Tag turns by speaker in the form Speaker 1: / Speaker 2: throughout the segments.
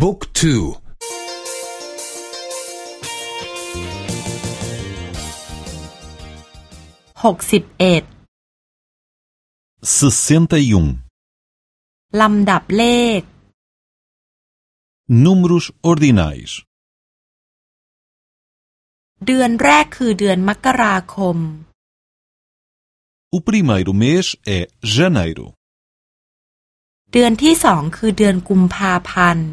Speaker 1: บุ๊กทู
Speaker 2: หกสิบเอ็ด
Speaker 3: sessenta e um
Speaker 2: ลำดับเลข
Speaker 3: números ordinais
Speaker 2: เดือนแรกคือเดือนมกราคม
Speaker 3: o primeiro mês é janeiro
Speaker 2: เดือนที่สองคือเดือนกุมภาพันธ์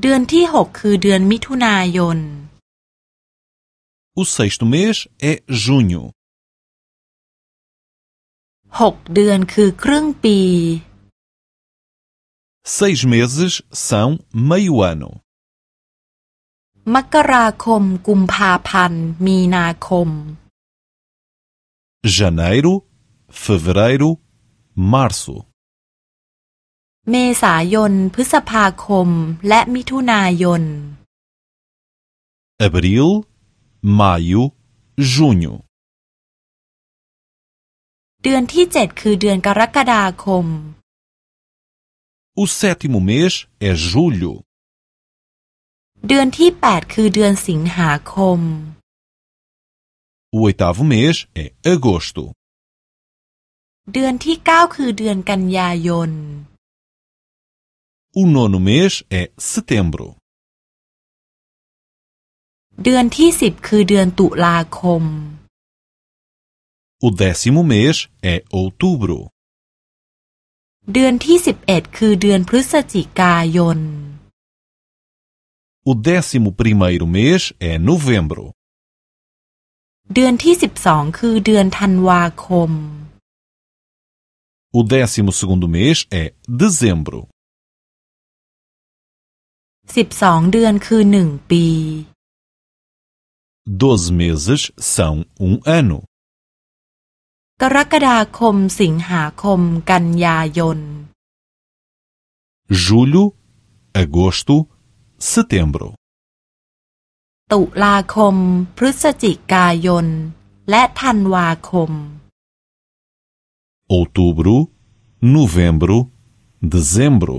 Speaker 2: เดือนที่หกคือเดือนมิถุนายน
Speaker 3: o sexto mês é junho
Speaker 2: หกเดือนคือครึ่งปี
Speaker 3: seis meses são meio ano
Speaker 2: มกราคมกุมภาพันธ์ มีนาคม
Speaker 3: janeiro fevereiro março
Speaker 2: เมษายน พฤษภาคม และมิถุนายน
Speaker 3: abril maio junho
Speaker 2: เดือนที่เจ็ดคือเดือนกรกฎาคม
Speaker 3: o sétimo mês é julho
Speaker 2: เดือนที่แปดคือเดือนสิงหาคม
Speaker 3: o oitavo mês é agosto
Speaker 2: เดือนที่เก้าคือเดือนกันยายน
Speaker 3: o nono mês é setembro
Speaker 2: เดือนที่สิบคือเดือนตุลาคม
Speaker 3: o décimo mês é outubro
Speaker 2: เดือนที่สิบเอ็ดคือเดือนพฤศจิกายน
Speaker 3: o décimo primeiro mês é novembro
Speaker 2: เดือนที่สิบสองคือเดือนธันวาคม
Speaker 3: o décimo segundo mês é dezembro
Speaker 2: สิบสองเดือนคือหนึ่งปี
Speaker 3: doze meses são um ano
Speaker 2: กรกฎาคมสิงหาคมกันยายน
Speaker 3: julho agosto setembro
Speaker 2: ตุลาคม พฤศจิกายน และธันวาคม
Speaker 3: outubro novembro dezembro